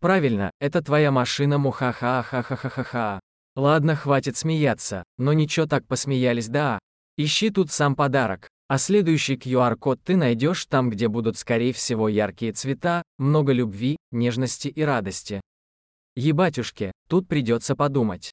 Правильно, это твоя машина мухаха-ха-ха-ха-ха-ха. Ладно, хватит смеяться, но ничего так посмеялись да. Ищи тут сам подарок. А следующий QR-код ты найдешь там, где будут скорее всего яркие цвета, много любви, нежности и радости. Ебатюшки, тут придется подумать.